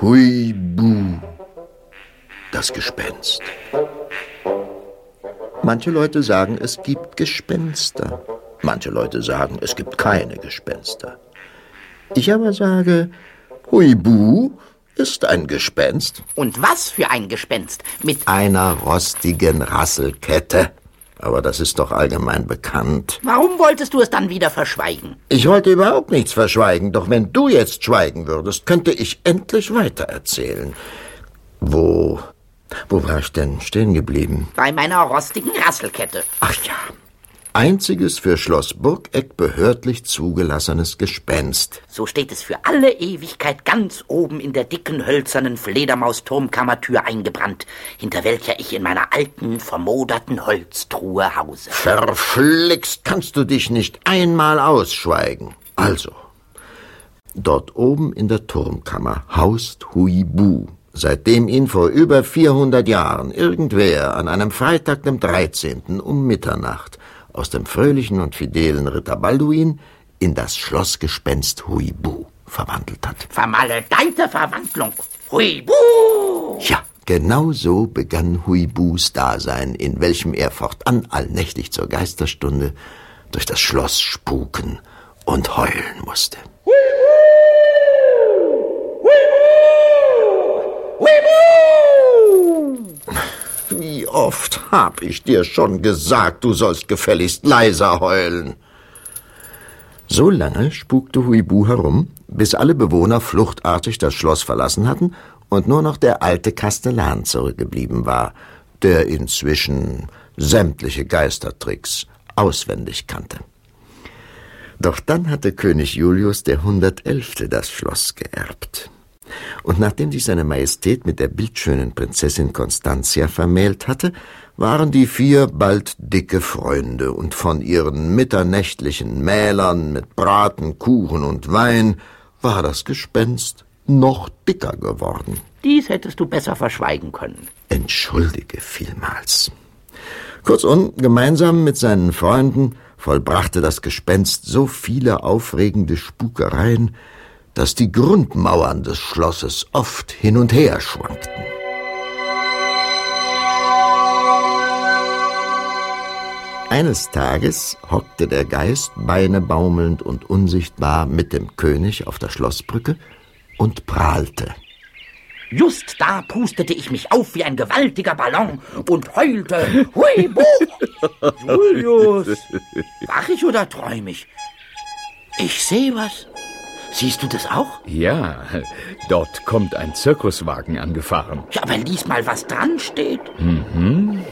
Huibu, das Gespenst. Manche Leute sagen, es gibt Gespenster. Manche Leute sagen, es gibt keine Gespenster. Ich aber sage, Huibu ist ein Gespenst. Und was für ein Gespenst? Mit einer rostigen Rasselkette. Aber das ist doch allgemein bekannt. Warum wolltest du es dann wieder verschweigen? Ich wollte überhaupt nichts verschweigen, doch wenn du jetzt schweigen würdest, könnte ich endlich weitererzählen. Wo. Wo war ich denn stehen geblieben? Bei meiner rostigen Rasselkette. Ach ja. Einziges für Schloss Burgeck behördlich zugelassenes Gespenst. So steht es für alle Ewigkeit ganz oben in der dicken hölzernen Fledermausturmkammertür eingebrannt, hinter welcher ich in meiner alten, vermoderten Holztruhe hause. Verflixt kannst du dich nicht einmal ausschweigen. Also, dort oben in der Turmkammer haust Huibu, seitdem ihn vor über 400 Jahren irgendwer an einem Freitag, dem 13. um Mitternacht aus dem fröhlichen und fidelen Ritter Balduin in das Schlossgespenst Huibu verwandelt hat. Vermaledeite Verwandlung. Huibu! Ja, genau so begann Huibus Dasein, in welchem er fortan allnächtlich zur Geisterstunde durch das Schloss spuken und heulen musste. Wie oft hab ich dir schon gesagt, du sollst gefälligst leiser heulen. So lange spukte Huibu herum, bis alle Bewohner fluchtartig das Schloss verlassen hatten und nur noch der alte Kastellan zurückgeblieben war, der inzwischen sämtliche Geistertricks auswendig kannte. Doch dann hatte König Julius der Hundertelfte das Schloss geerbt. Und nachdem sich seine Majestät mit der bildschönen Prinzessin Constantia vermählt hatte, waren die vier bald dicke Freunde, und von ihren mitternächtlichen Mählern mit Braten, Kuchen und Wein war das Gespenst noch dicker geworden. Dies hättest du besser verschweigen können. Entschuldige vielmals. Kurzum, gemeinsam mit seinen Freunden vollbrachte das Gespenst so viele aufregende Spukereien, dass die Grundmauern des Schlosses oft hin und her schwankten. Eines Tages hockte der Geist, Beine baumelnd und unsichtbar, mit dem König auf der Schlossbrücke und prahlte. Just da pustete ich mich auf wie ein gewaltiger Ballon und heulte. Hui! Julius! Wach ich oder träum ich? Ich sehe was. Siehst du das auch? Ja, dort kommt ein Zirkuswagen angefahren. Ja, aber lies mal, was dran steht. Mhm.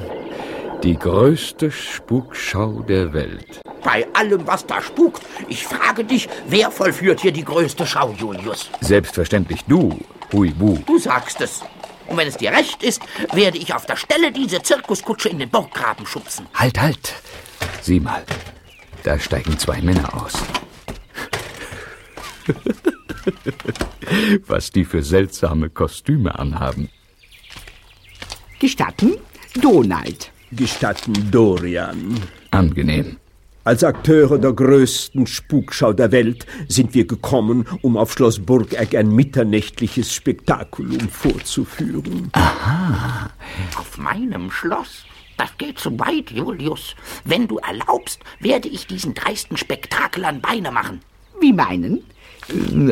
Die größte Spukschau der Welt. Bei allem, was da spukt, ich frage dich, wer vollführt hier die größte Schau, Julius? Selbstverständlich du, Huibu. Du sagst es. Und wenn es dir recht ist, werde ich auf der Stelle diese Zirkuskutsche in den Burggraben schubsen. Halt, halt. Sieh mal, da steigen zwei Männer aus. Was die für seltsame Kostüme anhaben. Gestatten, Donald. Gestatten, Dorian. Angenehm. Als Akteure der größten Spukschau der Welt sind wir gekommen, um auf Schloss Burgegg ein mitternächtliches Spektakulum vorzuführen. Aha. Auf meinem Schloss? Das geht zu weit, Julius. Wenn du erlaubst, werde ich diesen dreisten Spektakel an Beine machen. Wie meinen?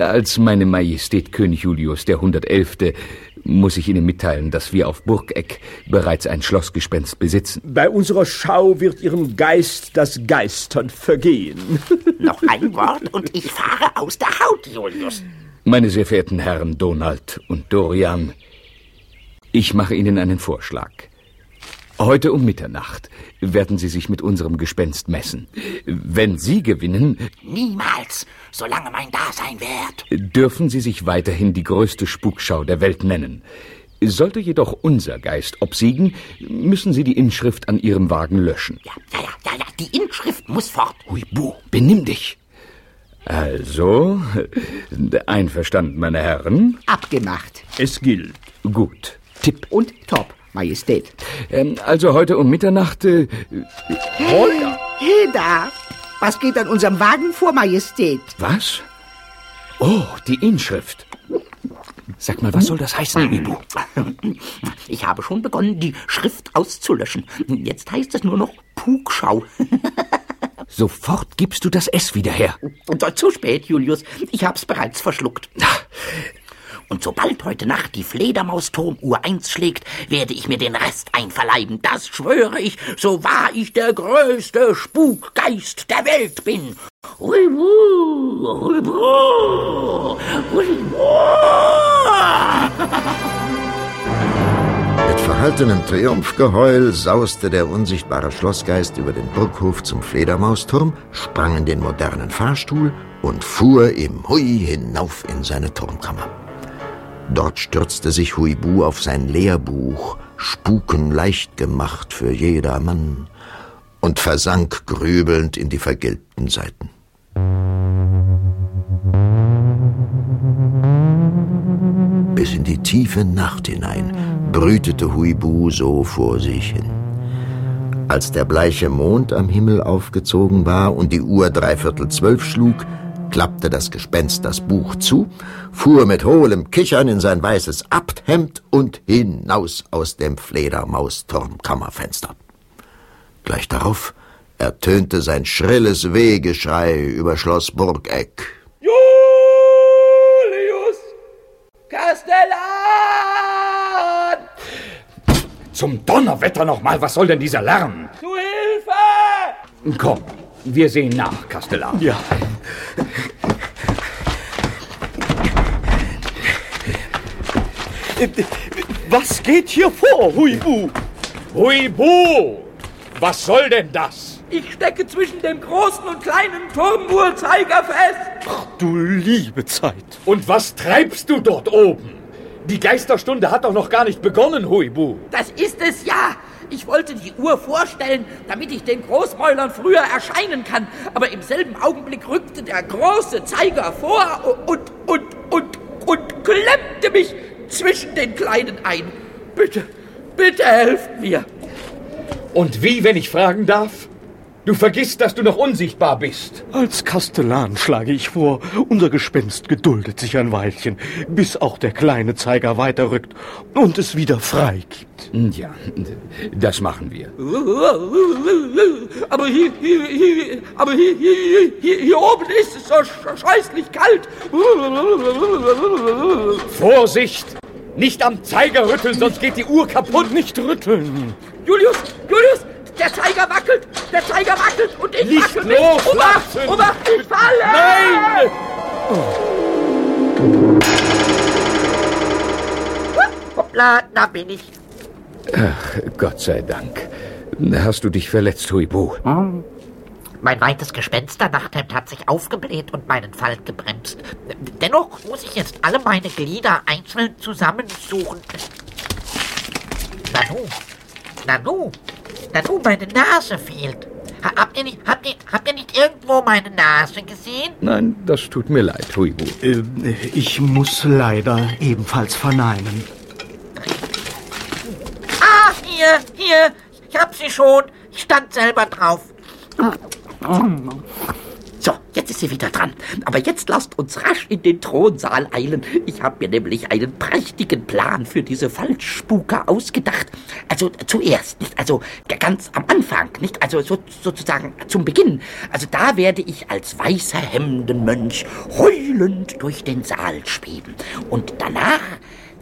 Als meine Majestät König Julius der 111. muss ich Ihnen mitteilen, dass wir auf Burgeck bereits ein Schlossgespenst besitzen. Bei unserer Schau wird Ihrem Geist das Geistern vergehen. Noch ein Wort und ich fahre aus der Haut, Julius. Meine sehr verehrten Herren Donald und Dorian, ich mache Ihnen einen Vorschlag. Heute um Mitternacht werden Sie sich mit unserem Gespenst messen. Wenn Sie gewinnen. Niemals, solange mein Dasein währt. Dürfen Sie sich weiterhin die größte Spukschau der Welt nennen. Sollte jedoch unser Geist obsiegen, müssen Sie die Inschrift an Ihrem Wagen löschen. Ja, ja, ja, ja, die Inschrift muss fort. Huibu, benimm dich. Also, einverstanden, meine Herren? Abgemacht. Es gilt. Gut. Tipp. Und top. Majestät. Ähm, also heute um Mitternacht. Äh, Holla! Heda! Was geht an unserem Wagen vor, Majestät? Was? Oh, die Inschrift. Sag mal, was soll das heißen, Ibu? Ich habe schon begonnen, die Schrift auszulöschen. Jetzt heißt es nur noch Pugschau. Sofort gibst du das S wieder her. Und zu spät, Julius. Ich hab's bereits verschluckt. Und sobald heute Nacht die Fledermausturmuhr eins schlägt, werde ich mir den Rest einverleiben. Das schwöre ich, so wahr ich der größte Spukgeist der Welt bin. Huibu, huibu, huibu. Mit verhaltenem Triumphgeheul sauste der unsichtbare Schlossgeist über den Burghof zum Fledermausturm, sprang in den modernen Fahrstuhl und fuhr im Hui hinauf in seine Turmkammer. Dort stürzte sich Huibu auf sein Lehrbuch, Spuken leicht gemacht für jedermann, und versank grübelnd in die vergilbten Seiten. Bis in die tiefe Nacht hinein brütete Huibu so vor sich hin. Als der bleiche Mond am Himmel aufgezogen war und die Uhr dreiviertel zwölf schlug, klappte das Gespenst das Buch zu, fuhr mit hohlem Kichern in sein weißes Abthemd und hinaus aus dem Fledermausturmkammerfenster. Gleich darauf ertönte sein schrilles Wehgeschrei über Schloss Burgeck. Julius! Kastellan! Zum Donnerwetter nochmal, was soll denn dieser Lärm? Zu Hilfe! Komm, wir sehen nach, Kastellan. Ja. Was geht hier vor, Huibu? Huibu! Was soll denn das? Ich stecke zwischen dem großen und kleinen Turmuhrzeiger fest. Du liebe Zeit. Und was treibst du dort oben? Die Geisterstunde hat doch noch gar nicht begonnen, Huibu. Das ist es ja. Ich wollte die Uhr vorstellen, damit ich den Großmäulern früher erscheinen kann. Aber im selben Augenblick rückte der große Zeiger vor und, und, und, und klemmte mich zwischen den Kleinen ein. Bitte, bitte helft mir. Und wie, wenn ich fragen darf? Du vergisst, dass du noch unsichtbar bist. Als Kastellan schlage ich vor, unser Gespenst geduldet sich ein Weilchen, bis auch der kleine Zeiger weiterrückt und es wieder frei gibt. Ja, das machen wir. Aber hier, hier, hier, aber hier, hier, hier, hier oben ist es so sch- scheußlich kalt. Vorsicht! Nicht am Zeiger rütteln, sonst geht die Uhr kaputt. Nicht rütteln. Julius, Julius, der Zeiger wackelt, der Zeiger wackelt und ich Nicht wackel mit. Obacht, loslassen! Obacht, ich falle! Nein! Hoppla, da bin ich. Gott sei Dank. Hast du dich verletzt, Huibu? Mein weites Gespensternachthemd hat sich aufgebläht und meinen Fall gebremst. Dennoch muss ich jetzt alle meine Glieder einzeln zusammensuchen. Nanu, Nanu, Nanu, meine Nase fehlt. Ha- Habt ihr, nicht, habt, ihr, habt ihr nicht irgendwo meine Nase gesehen? Nein, das tut mir leid, Huibu. Äh, Ich muss leider ebenfalls verneinen. Ah, hier, hier, ich hab sie schon. Ich stand selber drauf. So, jetzt ist sie wieder dran. Aber jetzt lasst uns rasch in den Thronsaal eilen. Ich habe mir nämlich einen prächtigen Plan für diese Falschspuker ausgedacht. Also zuerst, nicht? Also ganz am Anfang, nicht? Also so, sozusagen zum Beginn. Also da werde ich als weißer Hemdenmönch heulend durch den Saal schweben. Und danach,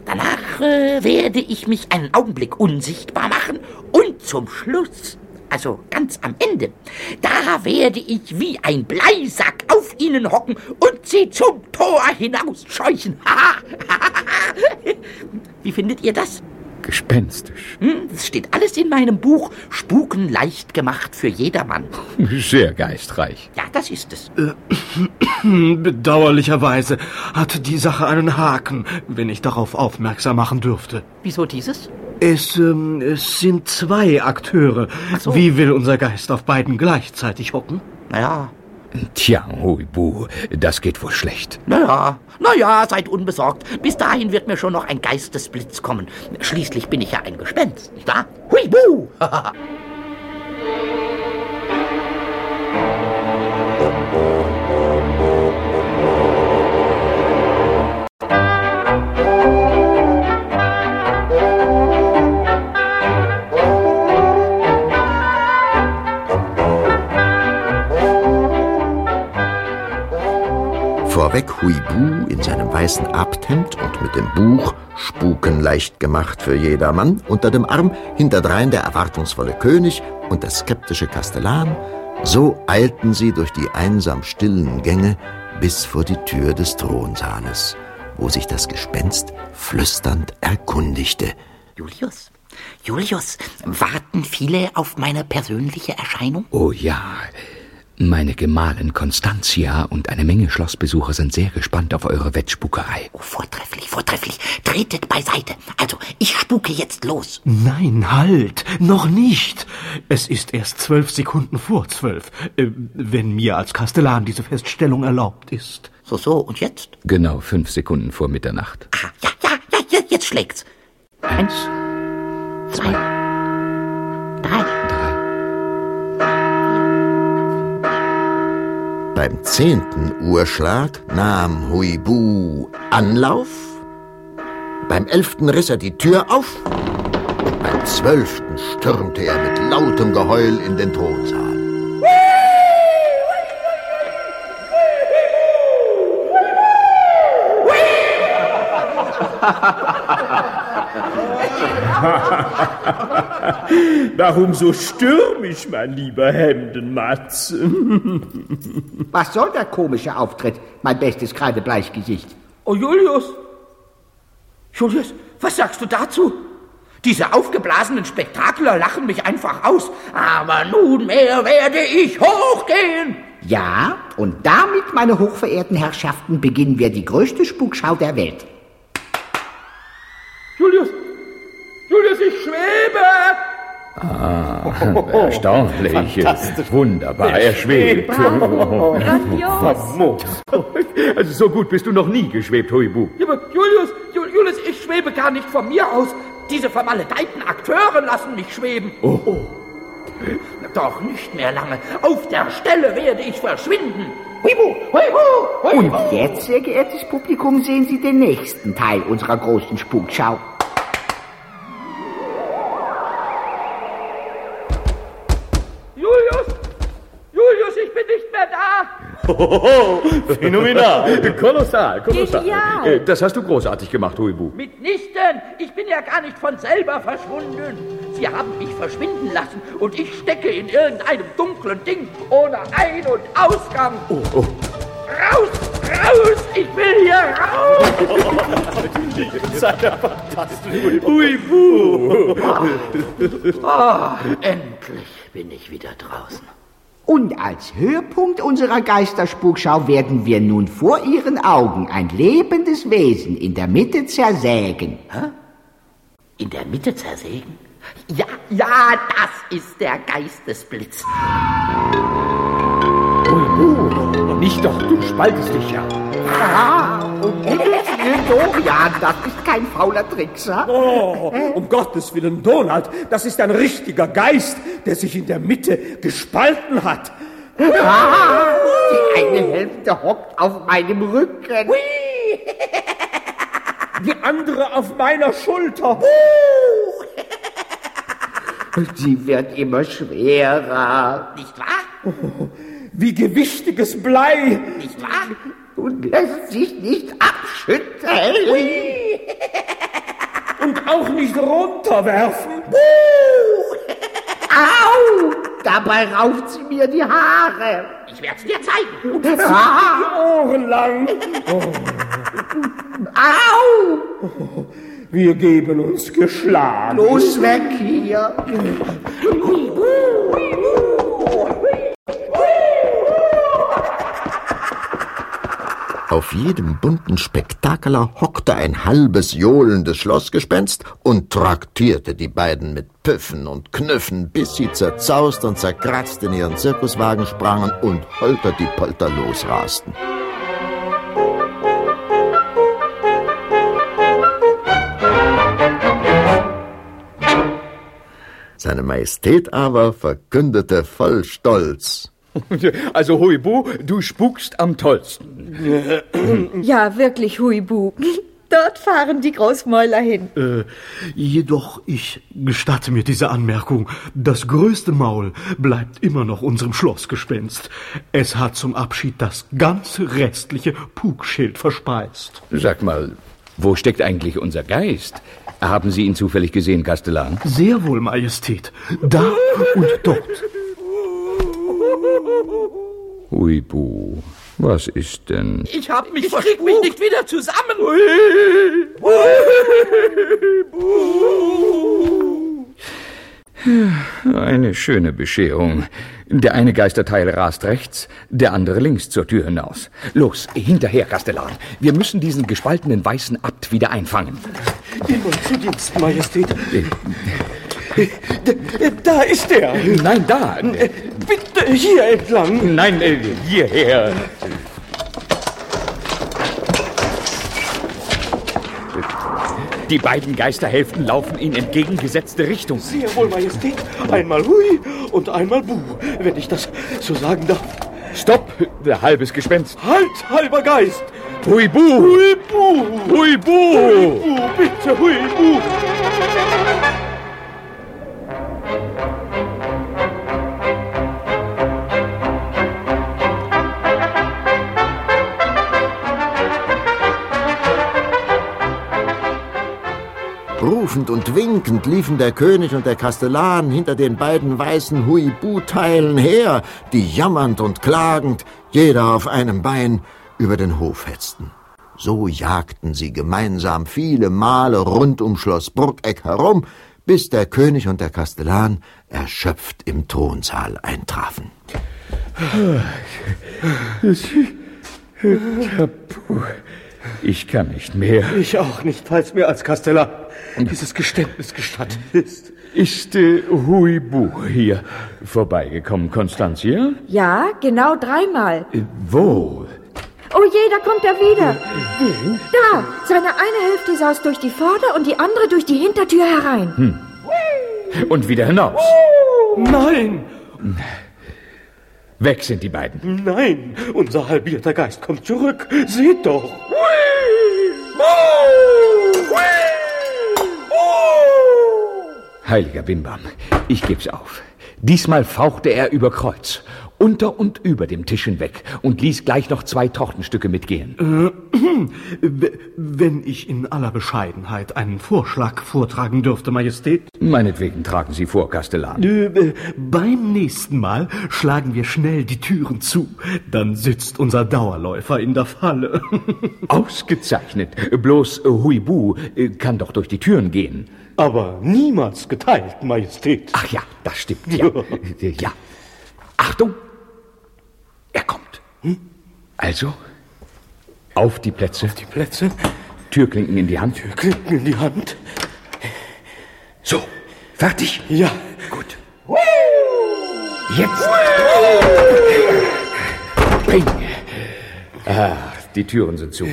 danach äh, werde ich mich einen Augenblick unsichtbar machen. Und zum Schluss also ganz am Ende, da werde ich wie ein Bleisack auf ihnen hocken und sie zum Tor hinausscheuchen. wie findet ihr das? Gespenstisch. Hm, das steht alles in meinem Buch Spuken leicht gemacht für jedermann. Sehr geistreich. Ja, das ist es. Bedauerlicherweise hat die Sache einen Haken, wenn ich darauf aufmerksam machen dürfte. Wieso dieses? Es, ähm, es sind zwei Akteure. so. Wie will unser Geist auf beiden gleichzeitig hocken? Naja, Tja, Huibu, das geht wohl schlecht. naja, naja, seid unbesorgt. Bis dahin wird mir schon noch ein Geistesblitz kommen. Schließlich bin ich ja ein Gespenst, nicht wahr? Hui, Vorweg Huibu in seinem weißen Abthemd und mit dem Buch Spuken leicht gemacht für jedermann unter dem Arm, hinterdrein der erwartungsvolle König und der skeptische Kastellan, so eilten sie durch die einsam stillen Gänge bis vor die Tür des Thronsaales, wo sich das Gespenst flüsternd erkundigte. Julius, Julius, warten viele auf meine persönliche Erscheinung? Oh ja, meine Gemahlin Constantia und eine Menge Schlossbesucher sind sehr gespannt auf eure Wettspukerei. Oh, vortrefflich, vortrefflich. Tretet beiseite. Also, ich spuke jetzt los. Nein, halt, noch nicht. Es ist erst zwölf Sekunden vor zwölf, äh, wenn mir als Kastellan diese Feststellung erlaubt ist. So, so, und jetzt? Genau fünf Sekunden vor Mitternacht. Aha, ja, ja, ja, ja jetzt schlägt's. Eins, zwei, drei. Beim zehnten Uhrschlag nahm Huibu Anlauf. Beim elften riss er die Tür auf. Beim zwölften stürmte er mit lautem Geheul in den Thronsaal. Warum so stürmisch, mein lieber Hemdenmatz? Was soll der komische Auftritt, mein bestes Kreidebleichgesicht? Oh, Julius. Julius, was sagst du dazu? Diese aufgeblasenen Spektakler lachen mich einfach aus. Aber nunmehr werde ich hochgehen. Ja, und damit, meine hochverehrten Herrschaften, beginnen wir die größte Spukschau der Welt. Erstaunlich. Wunderbar, er schwebt. Grandios. Also so gut bist du noch nie geschwebt, Huibu. Ja, aber Julius, Ju- Julius, ich schwebe gar nicht von mir aus. Diese vermaledeiten Akteure lassen mich schweben. Oh. Doch nicht mehr lange. Auf der Stelle werde ich verschwinden. Huibu, huibu, huibu. Und jetzt, sehr geehrtes Publikum, sehen Sie den nächsten Teil unserer großen Spukschau. Da. Phänomenal. Kolossal, kolossal. Genial. Äh, Das hast du großartig gemacht, Huibu. Mitnichten, ich bin ja gar nicht von selber verschwunden. Sie haben mich verschwinden lassen und ich stecke in irgendeinem dunklen Ding ohne Ein- und Ausgang. Raus, raus, ich will hier raus. Huibu. Ah, endlich bin ich wieder draußen. Und als Höhepunkt unserer Geisterspukschau werden wir nun vor Ihren Augen ein lebendes Wesen in der Mitte zersägen. In der Mitte zersägen? Ja, ja, das ist der Geistesblitz. Nicht doch, du spaltest dich ja. Ah, um Himmels Willen, Dorian, das ist kein fauler Trickser. Oh, um Gottes Willen, Donald, das ist ein richtiger Geist, der sich in der Mitte gespalten hat. Ah, die eine Hälfte hockt auf meinem Rücken. Die andere auf meiner Schulter. Sie wird immer schwerer Nicht wahr? Wie gewichtiges Blei. Nicht wahr? Und lässt sich nicht abschütteln. Und auch nicht runterwerfen. Au! Dabei rauft sie mir die Haare. Ich werde es dir zeigen. Ah, Die Ohren lang. au! Wir geben uns geschlagen. Los weg hier. Auf jedem bunten Spektakeler hockte ein halbes johlendes Schlossgespenst und traktierte die beiden mit Püffen und Knüffen, bis sie zerzaust und zerkratzt in ihren Zirkuswagen sprangen und holter die Polter losrasten. Seine Majestät aber verkündete voll Stolz. Also Huibu, du spukst am tollsten. Ja, wirklich, Huibu. Dort fahren die Großmäuler hin. Äh, jedoch, ich gestatte mir diese Anmerkung. Das größte Maul bleibt immer noch unserem Schlossgespenst. Es hat zum Abschied das ganze restliche Pugschild verspeist. Sag mal, wo steckt eigentlich unser Geist? Haben Sie ihn zufällig gesehen, Kastellan? Sehr wohl, Majestät. Da und dort. Huibu, was ist denn? Ich hab mich ich krieg mich nicht wieder zusammen. Eine schöne Bescherung. Der eine Geisterteil rast rechts, der andere links zur Tür hinaus. Los, hinterher, Kastellan. Wir müssen diesen gespaltenen weißen Abt wieder einfangen. Immer zu Dienst, Majestät. Da ist er. Nein, da. Bitte hier entlang. Nein, äh, hierher. Die beiden Geisterhälften laufen in entgegengesetzte Richtung. Sehr wohl, Majestät. Einmal Hui und einmal Bu, wenn ich das so sagen darf. Stopp, der halbes Gespenst. Halt, halber Geist. Hui Bu. Hui Bu. Hui Bu. Hui Bu, bitte, Hui Bu. Rufend und winkend liefen der König und der Kastellan hinter den beiden weißen Huibu-Teilen her, die jammernd und klagend, jeder auf einem Bein, über den Hof hetzten. So jagten sie gemeinsam viele Male rund um Schloss Burgeck herum, bis der König und der Kastellan erschöpft im Thronsaal eintrafen. Ich kann nicht mehr. Ich auch nicht, falls mir als Kastellan dieses Geständnis gestattet ist. Ist äh, Huibu hier vorbeigekommen, Konstantia? Ja, genau dreimal. Äh, wo? Oh je, da kommt er wieder. Da, seine eine Hälfte saust durch die Vorder- und die andere durch die Hintertür herein. Hm. Und wieder hinaus. Nein! Weg sind die beiden. Nein, unser halbierter Geist kommt zurück. Seht doch. Heiliger Bimbam, ich geb's auf. Diesmal fauchte er über Kreuz, unter und über dem Tisch hinweg und ließ gleich noch zwei Tortenstücke mitgehen. Äh, wenn ich in aller Bescheidenheit einen Vorschlag vortragen dürfte, Majestät? Meinetwegen tragen Sie vor, Kastellan. Äh, beim nächsten Mal schlagen wir schnell die Türen zu. Dann sitzt unser Dauerläufer in der Falle. Ausgezeichnet. Bloß Huibu äh, kann doch durch die Türen gehen. Aber niemals geteilt, Majestät. Ach ja, das stimmt, ja. ja. Achtung! Er kommt. Hm? Also, auf die Plätze. Auf die Plätze. Türklinken in die Hand. Türklinken in die Hand. So, fertig? Ja. Gut. Jetzt. Bring. Ah, die Türen sind zu.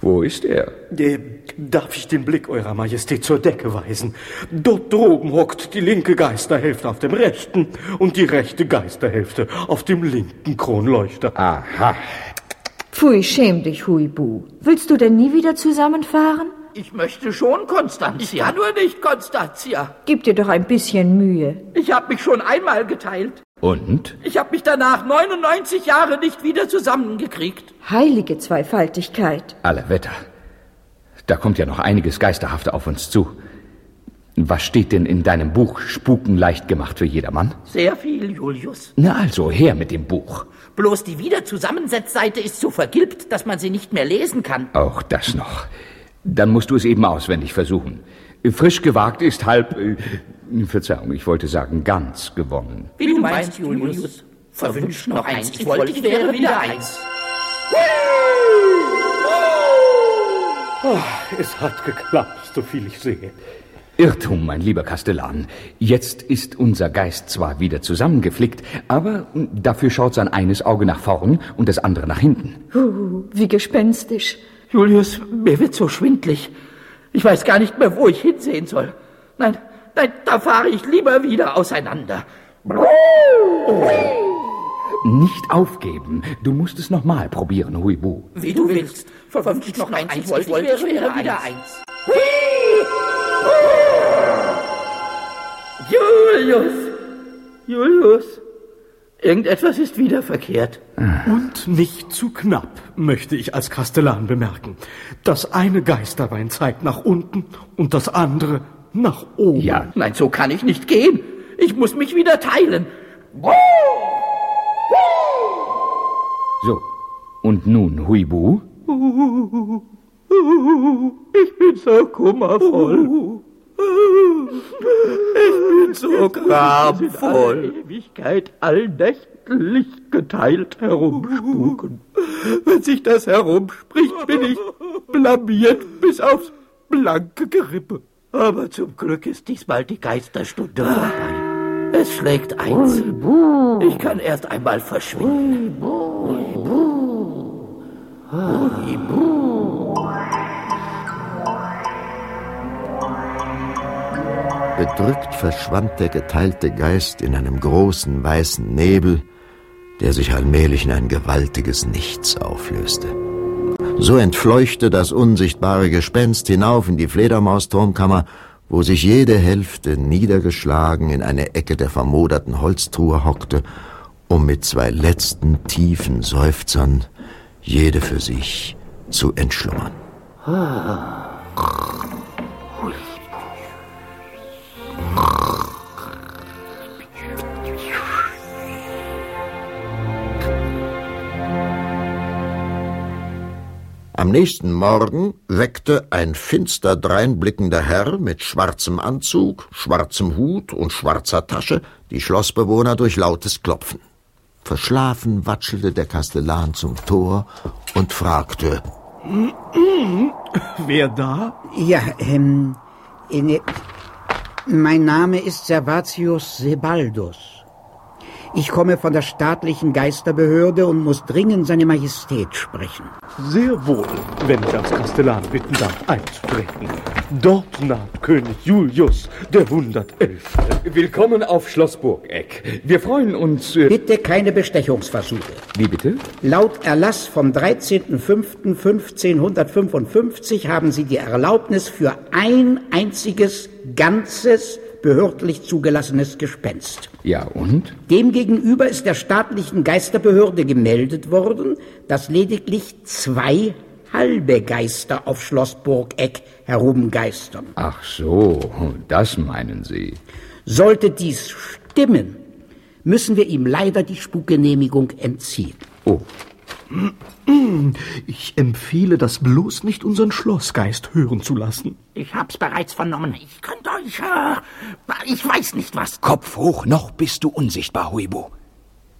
Wo ist er? Äh, darf ich den Blick Eurer Majestät zur Decke weisen? Dort droben hockt die linke Geisterhälfte auf dem rechten und die rechte Geisterhälfte auf dem linken Kronleuchter. Aha. Pfui, schäm dich, Huibu. Willst du denn nie wieder zusammenfahren? Ich möchte schon, Konstantia. Ich nur nicht, Konstantia. Gib dir doch ein bisschen Mühe. Ich habe mich schon einmal geteilt. Und? Ich habe mich danach 99 Jahre nicht wieder zusammengekriegt. Heilige Zweifaltigkeit. Aller Wetter. Da kommt ja noch einiges Geisterhafte auf uns zu. Was steht denn in deinem Buch Spuken leicht gemacht für jedermann? Sehr viel, Julius. Na also, her mit dem Buch. Bloß die Wiederzusammensetzseite ist so vergilbt, dass man sie nicht mehr lesen kann. Auch das noch. Dann musst du es eben auswendig versuchen. Frisch gewagt ist halb. Äh, Verzeihung, ich wollte sagen, ganz gewonnen. Wie du meinst, Julius. Verwünscht noch eins. Ich wollte, ich wäre wieder eins. Oh, es hat geklappt, so viel ich sehe. Irrtum, mein lieber Kastellan. Jetzt ist unser Geist zwar wieder zusammengeflickt, aber dafür schaut sein eines Auge nach vorn und das andere nach hinten. Uh, wie gespenstisch. Julius, mir wird so schwindlig. Ich weiß gar nicht mehr, wo ich hinsehen soll. Nein, da fahre ich lieber wieder auseinander. Nicht aufgeben. Du musst es nochmal probieren, Huibu. Wie du willst. Verwünscht noch eins. Ich wollte, ich wäre wieder, wieder eins. Julius! Julius! Irgendetwas ist wieder verkehrt. Und nicht zu knapp, möchte ich als Kastellan bemerken. Das eine Geisterbein zeigt nach unten und das andere nach oben. Ja, Nein, so kann ich nicht gehen. Ich muss mich wieder teilen. so. Und nun, Huibu? Ich bin so kummervoll. Ich bin so gramvoll. Ewigkeit allnächtlich geteilt herumspuken. Wenn sich das herumspricht, bin ich blamiert bis aufs blanke Gerippe. Aber zum Glück ist diesmal die Geisterstunde vorbei. Es schlägt eins. Ich kann erst einmal verschwinden. Bedrückt verschwand der geteilte Geist in einem großen weißen Nebel, der sich allmählich in ein gewaltiges Nichts auflöste. So entfleuchte das unsichtbare Gespenst hinauf in die Fledermausturmkammer, wo sich jede Hälfte niedergeschlagen in eine Ecke der vermoderten Holztruhe hockte, um mit zwei letzten tiefen Seufzern jede für sich zu entschlummern. Am nächsten Morgen weckte ein finster dreinblickender Herr mit schwarzem Anzug, schwarzem Hut und schwarzer Tasche die Schlossbewohner durch lautes Klopfen. Verschlafen watschelte der Kastellan zum Tor und fragte, Wer da? Ja, ähm, in, mein Name ist Servatius Sebaldus. Ich komme von der staatlichen Geisterbehörde und muss dringend seine Majestät sprechen. Sehr wohl, wenn ich als Kastellan bitten darf, einzutreten. Dort naht König Julius, der 111. Willkommen auf Schloss Burgeck. Wir freuen uns. Äh, Bitte keine Bestechungsversuche. wie bitte? Laut Erlass vom 13.05.1555 haben Sie die Erlaubnis für ein einziges, ganzes, behördlich zugelassenes Gespenst. Ja, und? Demgegenüber ist der staatlichen Geisterbehörde gemeldet worden, dass lediglich zwei halbe Geister auf Schloss Burgeck herumgeistern. Ach so, das meinen Sie. Sollte dies stimmen, müssen wir ihm leider die Spukgenehmigung entziehen. Oh, Ich empfehle das bloß nicht unseren Schlossgeist hören zu lassen. Ich hab's bereits vernommen. Ich könnte äh, ich weiß nicht was. Kopf hoch, noch bist du unsichtbar, Huibu.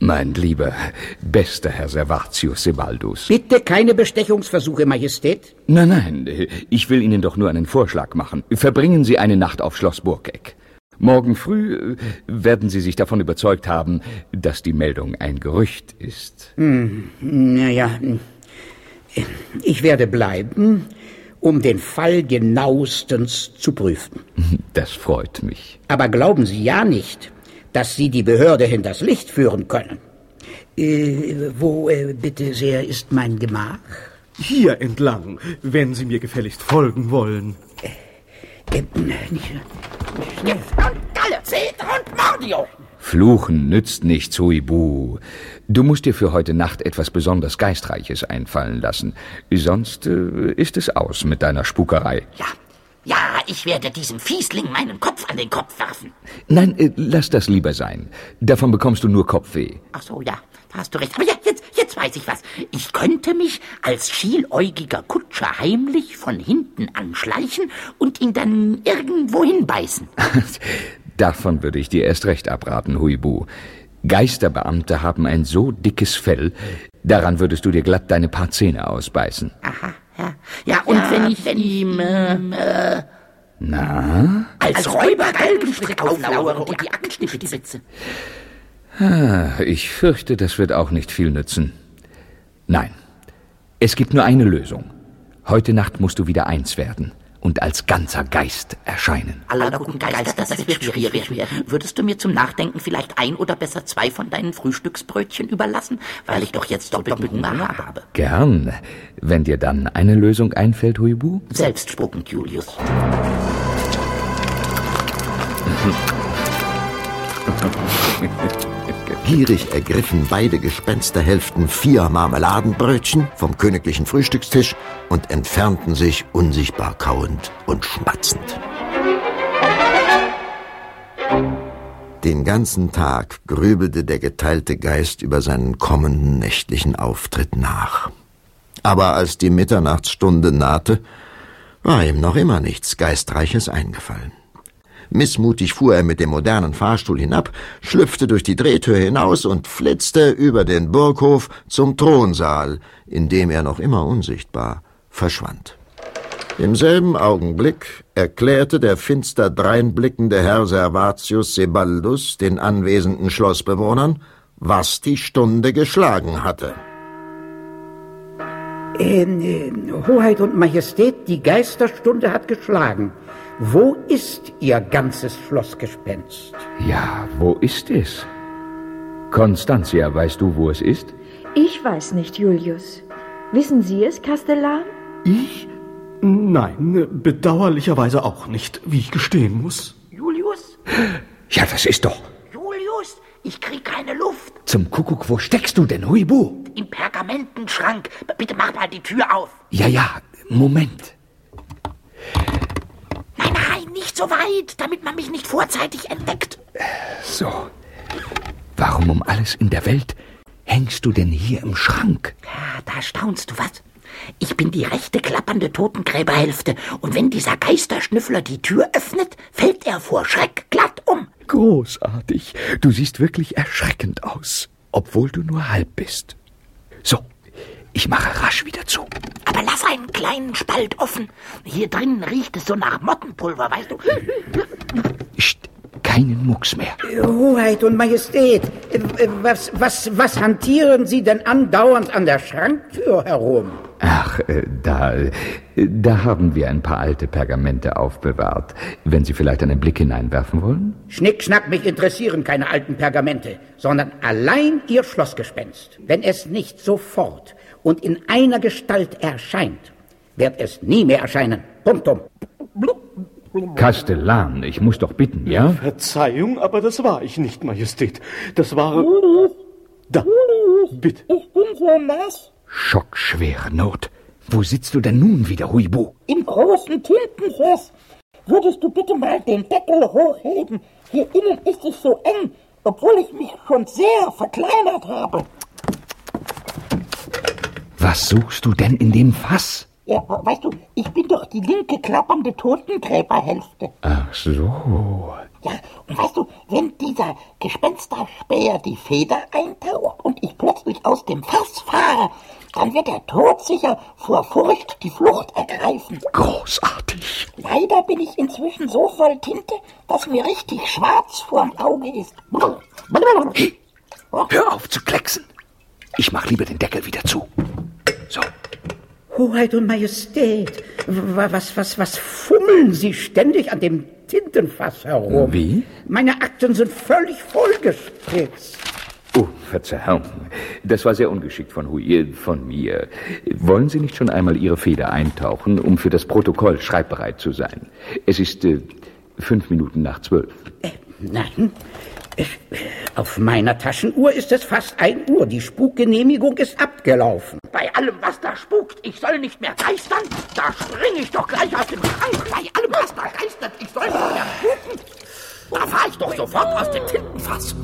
mein lieber, bester Herr Servatius Sebaldus. Bitte keine Bestechungsversuche, Majestät. Nein, nein, ich will Ihnen doch nur einen Vorschlag machen. Verbringen Sie eine Nacht auf Schloss Burgeck. Morgen früh äh, werden Sie sich davon überzeugt haben, dass die Meldung ein Gerücht ist. Naja, ich werde bleiben, um den Fall genauestens zu prüfen. Das freut mich. Aber glauben Sie ja nicht, dass Sie die Behörde hinters Licht führen können. Äh, wo, äh, bitte sehr, ist mein Gemach? Hier entlang, wenn Sie mir gefälligst folgen wollen. Äh, nicht, Jetzt und Galle, Cedra und Mordio. Fluchen nützt nichts, Huibu. Du musst dir für heute Nacht etwas besonders Geistreiches einfallen lassen. Sonst äh, ist es aus mit deiner Spukerei. Ja, ja, ich werde diesem Fiesling meinen Kopf an den Kopf werfen. Nein, äh, lass das lieber sein. Davon bekommst du nur Kopfweh. Ach so, ja, da hast du recht. Aber ja, jetzt, jetzt weiß ich was. Ich könnte mich als schieläugiger Kutscher heimlich von hinten anschleichen und ihn dann irgendwo hinbeißen. Davon würde ich dir erst recht abraten, Huibu. Geisterbeamte haben ein so dickes Fell, daran würdest du dir glatt deine paar Zähne ausbeißen. Aha, ja. Ja, und wenn ich ihm äh, äh, Na? als Räuber Galgenstrick auflauere und die Aktenschnitte sitze. Ah, Ich fürchte, das wird auch nicht viel nützen. Nein, es gibt nur eine Lösung. Heute Nacht musst du wieder eins werden. Und als ganzer Geist erscheinen. Aller guten Geister, das, wird schwierig werden. Würdest du mir zum Nachdenken vielleicht ein oder besser zwei von deinen Frühstücksbrötchen überlassen, weil ich doch jetzt doppelten Hunger habe? Gern, wenn dir dann eine Lösung einfällt, Huibu. Selbstspuckend, Julius. Gierig ergriffen beide Gespensterhälften vier Marmeladenbrötchen vom königlichen Frühstückstisch und entfernten sich unsichtbar kauend und schmatzend. Den ganzen Tag grübelte der geteilte Geist über seinen kommenden nächtlichen Auftritt nach. Aber als die Mitternachtsstunde nahte, war ihm noch immer nichts Geistreiches eingefallen. Missmutig fuhr er mit dem modernen Fahrstuhl hinab, schlüpfte durch die Drehtür hinaus und flitzte über den Burghof zum Thronsaal, in dem er noch immer unsichtbar verschwand. Im selben Augenblick erklärte der finster dreinblickende Herr Servatius Sebaldus den anwesenden Schlossbewohnern, was die Stunde geschlagen hatte. Äh, äh, Hoheit und Majestät, die Geisterstunde hat geschlagen. Wo ist Ihr ganzes Schlossgespenst? Ja, wo ist es? Constantia, weißt du, wo es ist? Ich weiß nicht, Julius. Wissen Sie es, Kastellan? Ich? Nein, bedauerlicherweise auch nicht, wie ich gestehen muss. Julius? Ja, das ist doch. Julius, ich krieg keine Luft. Zum Kuckuck, wo steckst du denn, Huibu? Im Pergamentenschrank. Bitte mach mal die Tür auf. Ja, ja, Moment. Nein, nein, nicht so weit, damit man mich nicht vorzeitig entdeckt. So. Warum um alles in der Welt hängst du denn hier im Schrank? Ja, da staunst du was. Ich bin die rechte klappernde Totengräberhälfte, und wenn dieser Geisterschnüffler die Tür öffnet, fällt er vor Schreck glatt um. Großartig. Du siehst wirklich erschreckend aus, obwohl du nur halb bist. So, ich mache rasch wieder zu. Aber lass einen kleinen Spalt offen. Hier drinnen riecht es so nach Mottenpulver, weißt du? Psst, keinen Mucks mehr. Hoheit und Majestät, äh, was, was, was hantieren Sie denn andauernd an der Schranktür herum? Ach, äh, da, äh, da haben wir ein paar alte Pergamente aufbewahrt. Wenn Sie vielleicht einen Blick hineinwerfen wollen? Schnickschnack, mich interessieren keine alten Pergamente, sondern allein Ihr Schlossgespenst. Wenn es nicht sofort und in einer Gestalt erscheint, wird es nie mehr erscheinen. Punktum. Kastellan, ich muss doch bitten, ja? Verzeihung, aber das war ich nicht, Majestät. Das war... Da, bitte. Ich bin so nass. Schockschwere Not. Wo sitzt du denn nun wieder, Huibu? Im großen Tintenfass. Würdest du bitte mal den Deckel hochheben? Hier innen ist es so eng, obwohl ich mich schon sehr verkleinert habe. Was suchst du denn in dem Fass? Ja, weißt du, ich bin doch die linke klappernde Totengräberhälfte. Ach so. Ja, und weißt du, wenn dieser Gespensterspäher die Feder eintaucht und ich plötzlich aus dem Fass fahre, dann wird er todsicher vor Furcht die Flucht ergreifen. Großartig. Leider bin ich inzwischen so voll Tinte, dass mir richtig schwarz vorm Auge ist. Hey, hör auf zu klecksen. Ich mach lieber den Deckel wieder zu. So. Hoheit und Majestät, wa- was, was, was fummeln Sie ständig an dem Tintenfass herum? Wie? Meine Akten sind völlig vollgespritzt. Oh, Verzeihung. Das war sehr ungeschickt von Hui, von mir. Wollen Sie nicht schon einmal Ihre Feder eintauchen, um für das Protokoll schreibbereit zu sein? Es ist äh, fünf Minuten nach zwölf. Äh, nein, auf meiner Taschenuhr ist es fast ein Uhr. Die Spukgenehmigung ist abgelaufen. Bei allem, was da spukt, ich soll nicht mehr geistern, da spring ich doch gleich aus dem Schrank. Bei allem, was da geistert, ich soll nicht mehr spuken. Da fahr ich doch sofort aus dem Tintenfass.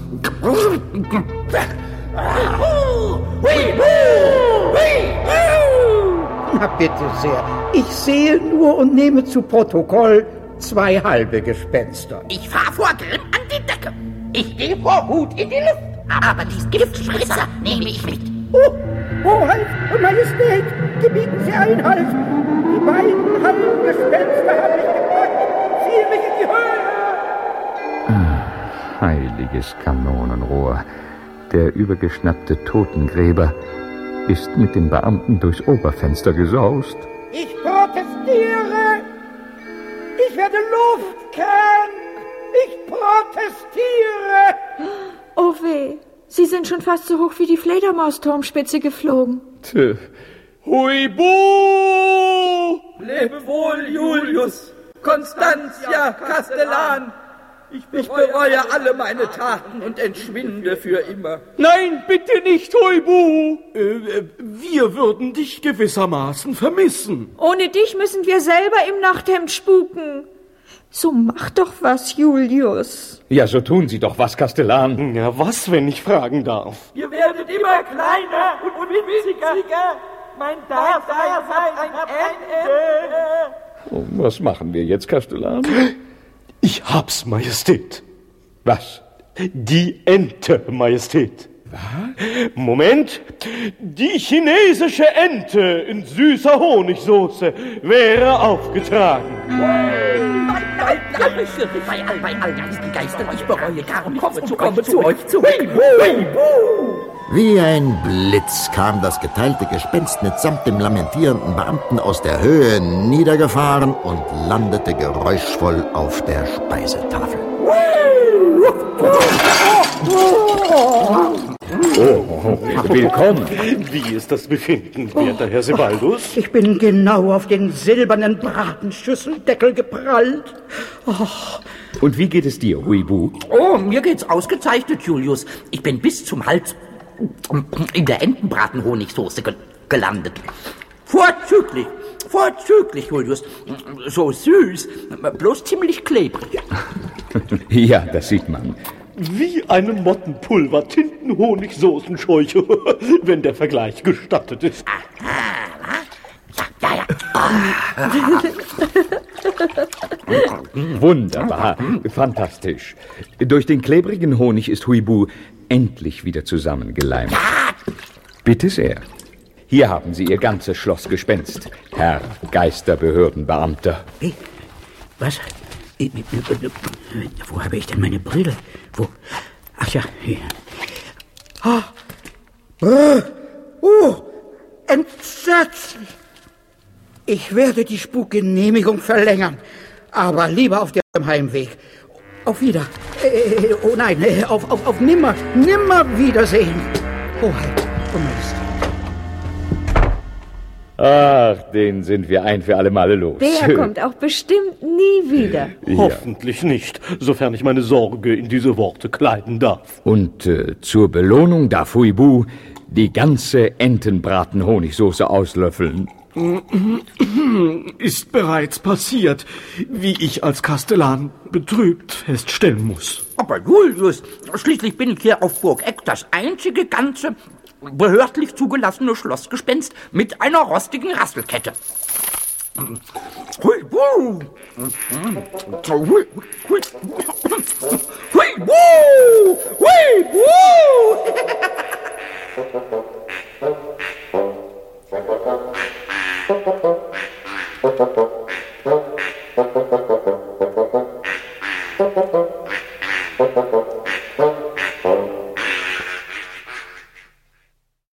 Na bitte sehr, ich sehe nur und nehme zu Protokoll zwei halbe Gespenster. Ich fahr vor Grimm an die Decke. Ich gehe vor Hut in die Luft. Aber dies Giftspritzer nehme ich mit. Oh, Hoheit und Majestät, gebieten Sie Einhalt. Die beiden halben Gespenster haben mich gepackt, ziehen mich in die Höhe. Heiliges Kanonenrohr. Der übergeschnappte Totengräber ist mit den Beamten durchs Oberfenster gesaust. Ich protestiere! Ich werde Luft kennen. Ich protestiere. Oh weh, Sie sind schon fast so hoch wie die Fledermausturmspitze geflogen. Tö. Huibu! Lebe wohl, Julius! Constantia, Kastellan! Ich bereue alle meine Taten und entschwinde für immer. Nein, bitte nicht, Huibu! Äh, wir würden dich gewissermaßen vermissen. Ohne dich müssen wir selber im Nachthemd spuken. So mach doch was, Julius. Ja, so tun Sie doch was, Kastellan. Ja, was, wenn ich fragen darf? Ihr werdet immer kleiner und winziger. Mein Dasein hat ein Ende. Oh, was machen wir jetzt, Kastellan? Ich hab's, Majestät. Was? Die Ente, Majestät. Was? Moment. Die chinesische Ente in süßer Honigsoße wäre aufgetragen. Bei all, bei all diesen Geistern, ich bereue gar nicht. Komme zu, komme zu euch zurück. Wie ein Blitz kam das geteilte Gespenst mitsamt dem lamentierenden Beamten aus der Höhe niedergefahren und landete geräuschvoll auf der Speisetafel. Oh, willkommen. Wie ist das Befinden, werter Herr Sebaldus? Ich bin genau auf den silbernen Bratenschüsseldeckel geprallt. Oh. Und wie geht es dir, Huibu? Oh, mir geht's ausgezeichnet, Julius. Ich bin bis zum Hals in der Entenbratenhonigsoße ge gelandet. Vorzüglich, vorzüglich, Julius. So süß, bloß ziemlich klebrig. ja, das sieht man. Wie eine Mottenpulver Tintenhonigsoßenscheuche, wenn der Vergleich gestattet ist. Ja, ja. Wunderbar, fantastisch. Durch den klebrigen Honig ist Huibu endlich wieder zusammengeleimt. Bitte sehr. Hier haben Sie Ihr ganzes Schlossgespenst, Herr Geisterbehördenbeamter. Was? Wo habe ich denn meine Brille? Wo? Ach ja, hier. Oh, oh, oh entsetzlich. Ich werde die Spukgenehmigung verlängern, aber lieber auf dem Heimweg. Auf Wieder. Äh, oh nein, äh, auf, auf, auf nimmer, nimmer Wiedersehen. Hoheit und Ach, den sind wir ein für alle Male los. Der kommt auch bestimmt nie wieder. Ja. Hoffentlich nicht, sofern ich meine Sorge in diese Worte kleiden darf. Und äh, zur Belohnung darf Huibu die ganze Entenbraten-Honigsoße auslöffeln. Ist bereits passiert, wie ich als Kastellan betrübt feststellen muss. Aber Julius, schließlich bin ich hier auf Burg Eck das einzige ganze behördlich zugelassene Schlossgespenst mit einer rostigen Rasselkette. Hui, wuh. Hui, hui. Hui, wuh. Hui, wuh.